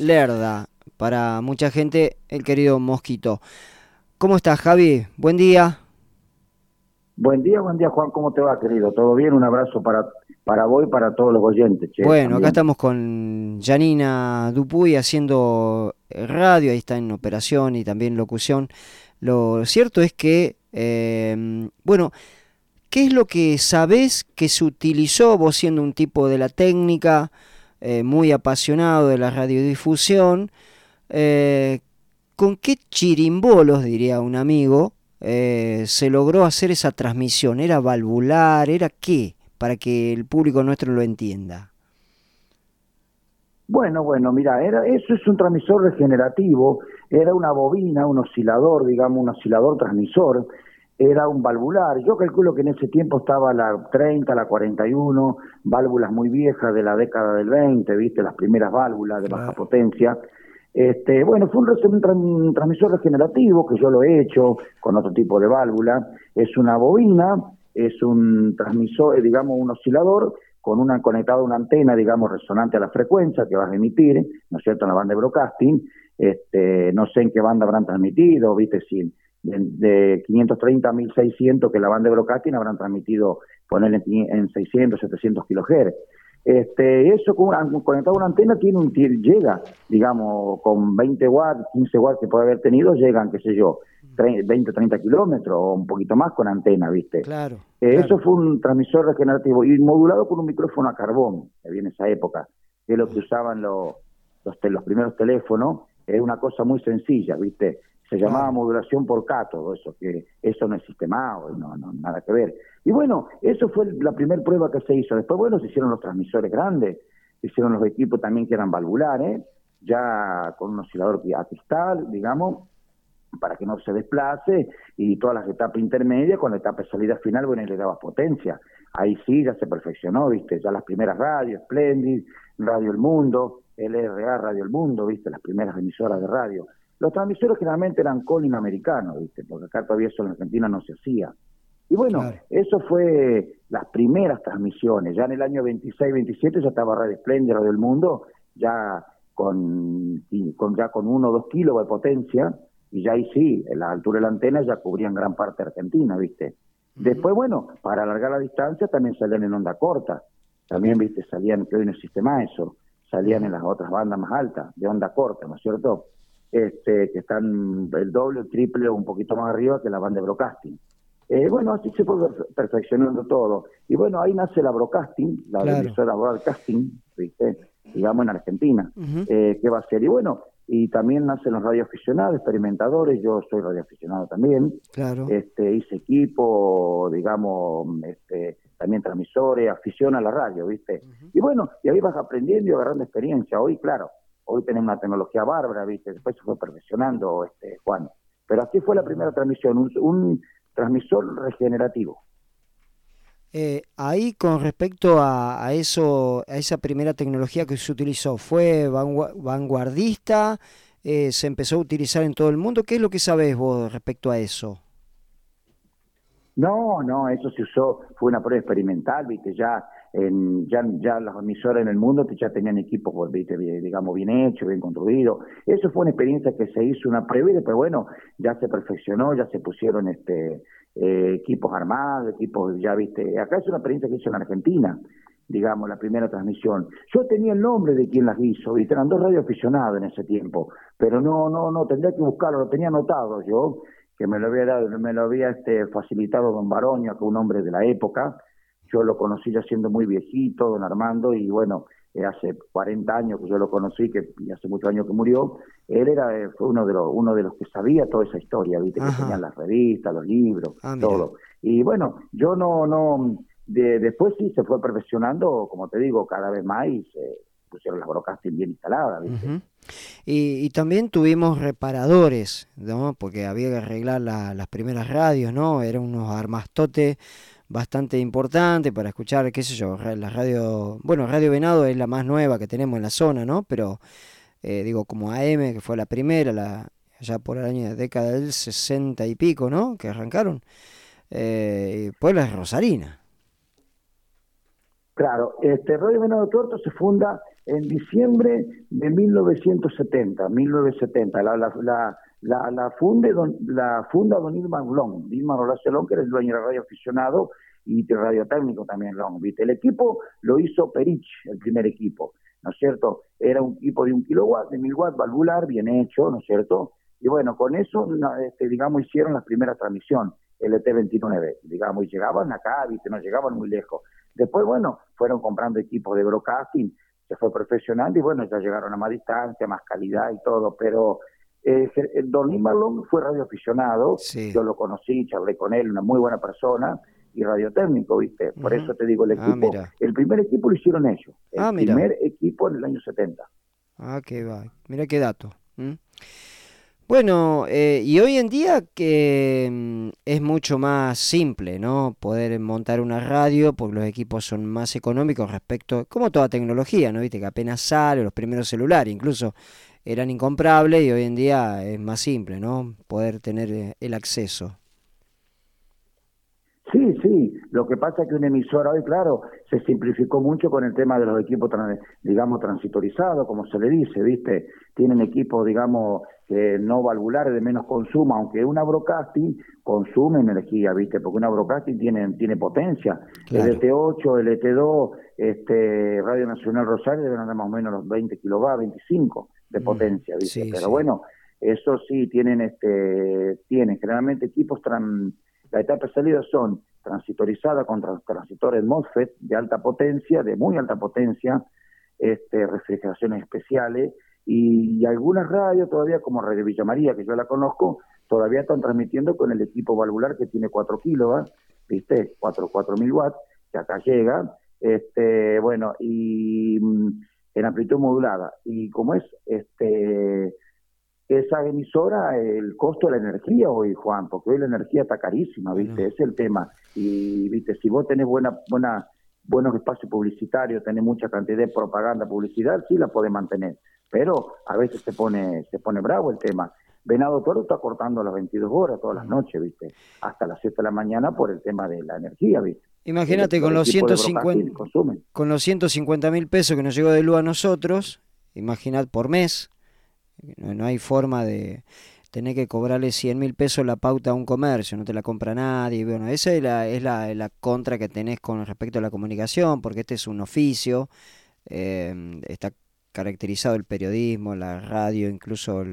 Lerda, para mucha gente el querido Mosquito. ¿Cómo estás, Javi? Buen día. Buen día, buen día, Juan. ¿Cómo te va, querido? ¿Todo bien? Un abrazo para, para vos y para todos los oyentes. bueno, acá estamos con Janina Dupuy haciendo radio, ahí está en operación y también locución. Lo cierto es que, eh, bueno, ¿qué es lo que sabés que se utilizó vos siendo un tipo de la técnica, eh, muy apasionado de la radiodifusión? Eh, ¿Con qué chirimbolos, diría un amigo, eh, se logró hacer esa transmisión? ¿Era valvular? ¿Era qué? Para que el público nuestro lo entienda. Bueno, bueno, mira, era, eso es un transmisor regenerativo, era una bobina, un oscilador, digamos, un oscilador transmisor, era un valvular. Yo calculo que en ese tiempo estaba la 30, la 41, válvulas muy viejas de la década del 20, viste, las primeras válvulas de baja potencia. Este, bueno, fue un, transmisor regenerativo que yo lo he hecho con otro tipo de válvula. Es una bobina, es un transmisor, eh, digamos, un oscilador con una conectado a una antena, digamos, resonante a la frecuencia que vas a emitir, ¿no es cierto?, en la banda de broadcasting. Este, no sé en qué banda habrán transmitido, viste, si de, 530 a 1600 que la banda de broadcasting habrán transmitido, poner en, 600, 700 kilohertz. Este, eso con conectado a una antena tiene un llega, digamos, con 20 watts, 15 watts que puede haber tenido, llegan, qué sé yo, 20, 30 kilómetros o un poquito más con antena, ¿viste? Claro, eh, Eso fue un transmisor regenerativo y modulado con un micrófono a carbón, que viene esa época, que es lo que usaban los, los, los primeros teléfonos, es una cosa muy sencilla, ¿viste? Se llamaba modulación por K todo eso, que eso no existe más, no, no, nada que ver. Y bueno, eso fue la primera prueba que se hizo. Después, bueno, se hicieron los transmisores grandes, se hicieron los equipos también que eran valvulares, ya con un oscilador a cristal, digamos, para que no se desplace, y todas las etapas intermedias, con la etapa de salida final, bueno, le daba potencia. Ahí sí, ya se perfeccionó, viste, ya las primeras radios, Splendid, Radio El Mundo, LRA Radio El Mundo, viste, las primeras emisoras de radio los transmisores generalmente eran calling americanos, ¿viste? porque acá todavía eso en Argentina no se hacía. Y bueno, eso fue las primeras transmisiones. Ya en el año 26-27 ya estaba Radio Splendid, del Mundo, ya con, con, ya con uno o dos kilos de potencia, y ya ahí sí, en la altura de la antena ya cubrían gran parte de Argentina, ¿viste? Después, bueno, para alargar la distancia también salían en onda corta. También, ¿viste? Salían, que hoy no existe más eso, salían en las otras bandas más altas, de onda corta, ¿no es cierto? Este, que están el doble, el triple o un poquito más arriba que la banda de broadcasting. Eh, bueno, así se fue perfeccionando todo. Y bueno, ahí nace la broadcasting, la emisora broadcasting, digamos en Argentina, eh, que va a ser. Y bueno, y también nacen los radioaficionados, experimentadores, yo soy radioaficionado también. Claro. Este, hice equipo, digamos, este, también transmisores, afición a la radio, ¿viste? Y bueno, y ahí vas aprendiendo y agarrando experiencia. Hoy, claro, hoy tenemos una tecnología bárbara, ¿viste? Después se fue perfeccionando, este, Juan. Pero así fue la primera transmisión, un, transmisor regenerativo. Eh, ahí con respecto a, eso, a esa primera tecnología que se utilizó, ¿fue vanguardista? Eh, ¿Se empezó a utilizar en todo el mundo? ¿Qué es lo que sabes vos respecto a eso? No, no, eso se usó, fue una prueba experimental, viste, ya en, ya, ya las emisoras en el mundo ya tenían equipos, digamos, bien hechos, bien construidos. Eso fue una experiencia que se hizo una y después, bueno, ya se perfeccionó, ya se pusieron este eh, equipos armados, equipos, ya viste, acá es una experiencia que hizo en Argentina, digamos, la primera transmisión. Yo tenía el nombre de quien las hizo, y eran dos radioaficionados en ese tiempo, pero no, no, no, tendría que buscarlo, lo tenía anotado yo, que me lo había, dado, me lo había este, facilitado don Baroño, que un hombre de la época, yo lo conocí ya siendo muy viejito, don Armando, y bueno, eh, hace 40 años que yo lo conocí, que y hace muchos años que murió, él era eh, fue uno de los uno de los que sabía toda esa historia, viste, que tenían las revistas, los libros, ah, todo. Y bueno, yo no no de, después sí se fue perfeccionando, como te digo, cada vez más y se pusieron las broadcasting bien instaladas, ¿viste? y, y, también tuvimos reparadores, ¿no? Porque había que arreglar las primeras radios, ¿no? Eran unos armastotes bastante importante para escuchar, qué sé yo, la radio, bueno, Radio Venado es la más nueva que tenemos en la zona, ¿no? Pero eh, digo, como AM, que fue la primera, la, por el año de década del 60 y pico, ¿no? Que arrancaron. Eh, Puebla es Rosarina. Claro, este Radio Venado Tuerto se funda en diciembre de 1970, 1970, la, la, la, la, la, funde don, la funda don Ilmar Long, Ilmar Horacio Long, que era el dueño de radio aficionado y de radio técnico también Long, ¿viste? El equipo lo hizo Perich, el primer equipo, ¿no es cierto? Era un equipo de un kilowatt, de mil watts, valvular, bien hecho, ¿no es cierto? Y bueno, con eso, este, digamos, hicieron la primera transmisión, el ET29, digamos, y llegaban acá, ¿viste? No llegaban muy lejos. Después, bueno, fueron comprando equipos de broadcasting, se fue profesional y bueno, ya llegaron a más distancia, más calidad y todo, pero eh, Don Lee fue radioaficionado, yo lo conocí, charlé con él, una muy buena persona y radiotécnico, ¿viste? Por eso te digo, el ah, equipo, el primer equipo lo hicieron ellos, el ah, primer equipo en el año 70. Ah, qué va, mira qué dato. Bueno, eh, y hoy en día que mm, es mucho más simple, ¿no? Poder montar una radio, porque los equipos son más económicos respecto, como toda tecnología, ¿no? Viste que apenas sale, los primeros celulares incluso eran incomprables y hoy en día es más simple, ¿no? Poder tener eh, el acceso. Sí, sí, lo que pasa es que una emisora hoy, claro, se simplificó mucho con el tema de los equipos, digamos, transitorizados, como se le dice, ¿viste? Tienen equipos, digamos, no valvulares de menos consumo, aunque una broadcasting consume energía, ¿viste? Porque una broadcasting tiene, tiene potencia. El ET8, el ET2, este, Radio Nacional Rosario deben andar más o menos los 20 kilovatios, 25 de mm, potencia, ¿viste? Pero bueno, eso sí, tienen, este, tienen generalmente equipos trans la etapa de salida son transitorizadas con transitores MOSFET de alta potencia, de muy alta potencia, este, refrigeraciones especiales y, algunas radios todavía como Radio Villa María, que yo la conozco, todavía están transmitiendo con el equipo valvular que tiene 4 kilovatios, ¿viste? 4, 4000 watts, que acá llega, este, bueno, y mm, en amplitud modulada. Y como es, este, esa emisora el costo de la energía hoy, Juan, porque hoy la energía está carísima, ¿viste? Ese es el tema. Y, ¿viste? Si vos tenés buena, buena, buenos espacios publicitarios, tenés mucha cantidad de propaganda, publicidad, sí la podés mantener. Pero a veces se pone, se pone bravo el tema. Venado Toro está cortando a las 22 horas todas las noches, ¿viste? Hasta las 7 de la mañana por el tema de la energía, ¿viste? Imagínate con los, 150, con los 150 mil pesos que nos llegó de luz a nosotros, imaginad por mes, no, hay forma de tener que cobrarle 100 mil pesos la pauta a un comercio, no te la compra nadie. Bueno, esa es la, es la, la contra que tenés con respecto a la comunicación, porque este es un oficio, eh, está caracterizado el periodismo, la radio, incluso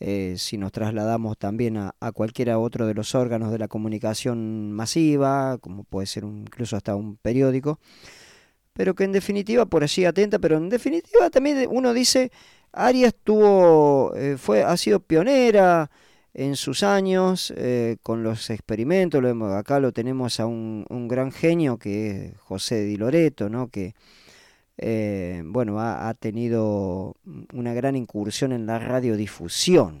eh, si nos trasladamos también a, a, cualquiera otro de los órganos de la comunicación masiva, como puede ser incluso hasta un periódico, pero que en definitiva, por allí atenta, pero en definitiva también uno dice Arias tuvo, eh, fue, ha sido pionera en sus años eh, con los experimentos. Lo, acá lo tenemos a un, gran genio que es José Di Loreto, ¿no? que eh, bueno, ha, tenido una gran incursión en la radiodifusión.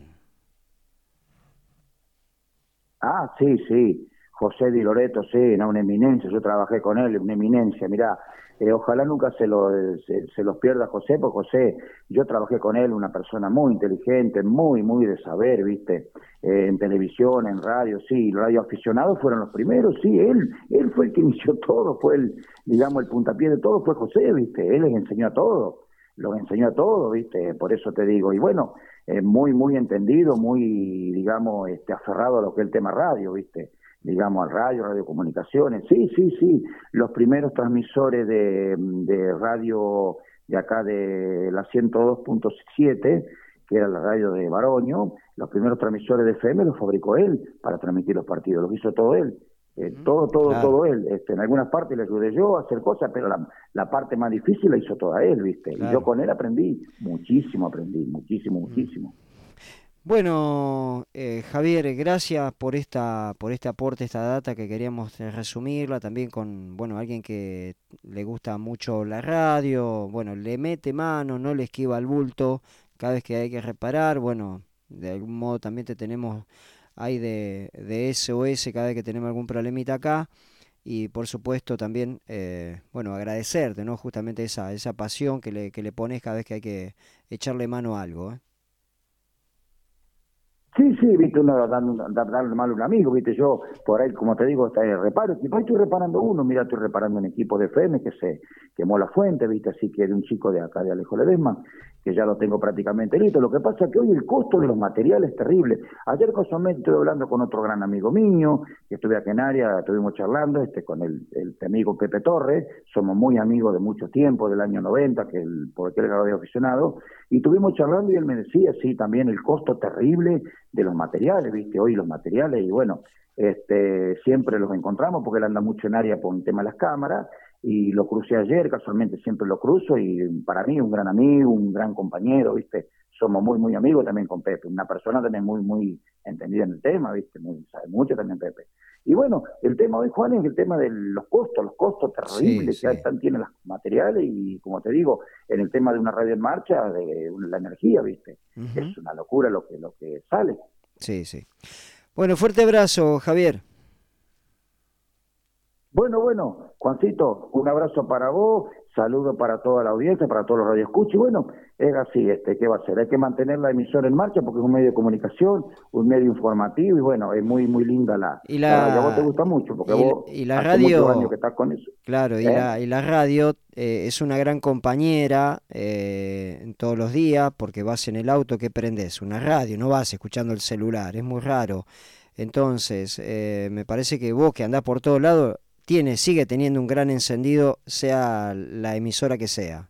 Ah, sí, sí. José Di Loreto, sí, una eminencia. Yo trabajé con él, una eminencia. Mirá, eh, ojalá nunca se, lo, se, los pierda José, porque José, yo trabajé con él, una persona muy inteligente, muy, muy de saber, ¿viste? Eh, en televisión, en radio, sí, los radioaficionados fueron los primeros, sí, él, él fue el que inició todo, fue el, digamos, el puntapié de todo, fue José, ¿viste? Él les enseñó a todo, los enseñó a todo, ¿viste? Por eso te digo, y bueno, eh, muy, muy entendido, muy, digamos, este, aferrado a lo que es el tema radio, ¿viste? Digamos, al radio, radiocomunicaciones. Sí, sí, sí. Los primeros transmisores de, de radio de acá de la 102.7, que era la radio de Baroño, los primeros transmisores de FM los fabricó él para transmitir los partidos, los hizo todo él. Eh, todo, todo, todo él. Este, en algunas partes le ayudé yo a hacer cosas, pero la, la parte más difícil la hizo toda él, ¿viste? Y yo con él aprendí, muchísimo aprendí, muchísimo, muchísimo. Bueno, eh, Javier, gracias por esta, por este aporte, esta data que queríamos resumirla también con, bueno, alguien que le gusta mucho la radio, bueno, le mete mano, no le esquiva el bulto cada vez que hay que reparar, bueno, de algún modo también te tenemos ahí de, de SOS cada vez que tenemos algún problemita acá y por supuesto también, eh, bueno, agradecerte, ¿no? Justamente esa, esa pasión que le, que le pones cada vez que hay que echarle mano a algo, ¿eh? Sí, sí, viste, uno dando, mal a un amigo, viste, yo por ahí, como te digo, está el reparo, y estoy reparando uno, mira, estoy reparando un equipo de FM que se quemó la fuente, viste, así que de un chico de acá de Alejo Ledesma, que ya lo tengo prácticamente listo. Lo que pasa es que hoy el costo de los materiales es terrible. Ayer casualmente estuve hablando con otro gran amigo mío, que estuve aquí en área, estuvimos charlando este con el, el amigo Pepe Torres, somos muy amigos de mucho tiempo, del año 90, que el, porque él había aficionado, y estuvimos charlando y él me decía, sí, también el costo terrible de los materiales, viste, hoy los materiales, y bueno, este, siempre los encontramos porque él anda mucho en área por un tema de las cámaras, y lo crucé ayer, casualmente siempre lo cruzo y para mí un gran amigo, un gran compañero, ¿viste? Somos muy, muy amigos también con Pepe, una persona también muy, muy entendida en el tema, ¿viste? Muy, sabe mucho también Pepe. Y bueno, el tema hoy, Juan, es el tema de los costos, los costos terribles que están, tienen los materiales y, como te digo, en el tema de una radio en marcha, de la energía, ¿viste? Es una locura lo que, lo que sale. Sí, sí. Bueno, fuerte abrazo, Javier. Bueno, bueno, Juancito, un abrazo para vos, saludo para toda la audiencia, para todos los radioescuchos. Y bueno, es así, este, ¿qué va a ser? Hay que mantener la emisora en marcha porque es un medio de comunicación, un medio informativo y bueno, es muy muy linda la, y la, a vos te gusta mucho porque vos y la radio, años que estás con eso. Claro, y, ¿Eh? la, y la radio eh, es una gran compañera eh, todos los días porque vas en el auto, ¿qué prendes? Una radio, no vas escuchando el celular, es muy raro. Entonces, eh, me parece que vos que andás por todos lados, tiene, sigue teniendo un gran encendido, sea la emisora que sea.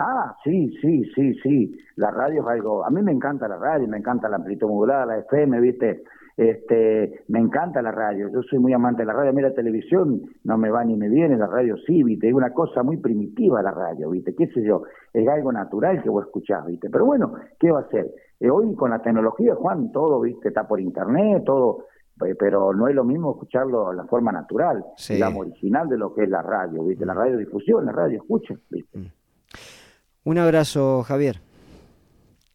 Ah, sí, sí, sí, sí. La radio es algo. A mí me encanta la radio, me encanta la amplitud modulada, la FM, ¿viste? Este, me encanta la radio. Yo soy muy amante de la radio. Mira, la televisión no me va ni me viene, la radio sí, ¿viste? Es una cosa muy primitiva la radio, ¿viste? ¿Qué sé yo? Es algo natural que vos escuchás, ¿viste? Pero bueno, ¿qué va a ser? Eh, hoy con la tecnología, Juan, todo, ¿viste? Está por internet, todo pero no es lo mismo escucharlo de la forma natural, la original de lo que es la radio, ¿viste? La radiodifusión, la radio escucha, ¿viste? Mm. Un abrazo, Javier.